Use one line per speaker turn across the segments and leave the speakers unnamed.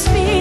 speak.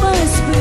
Wapas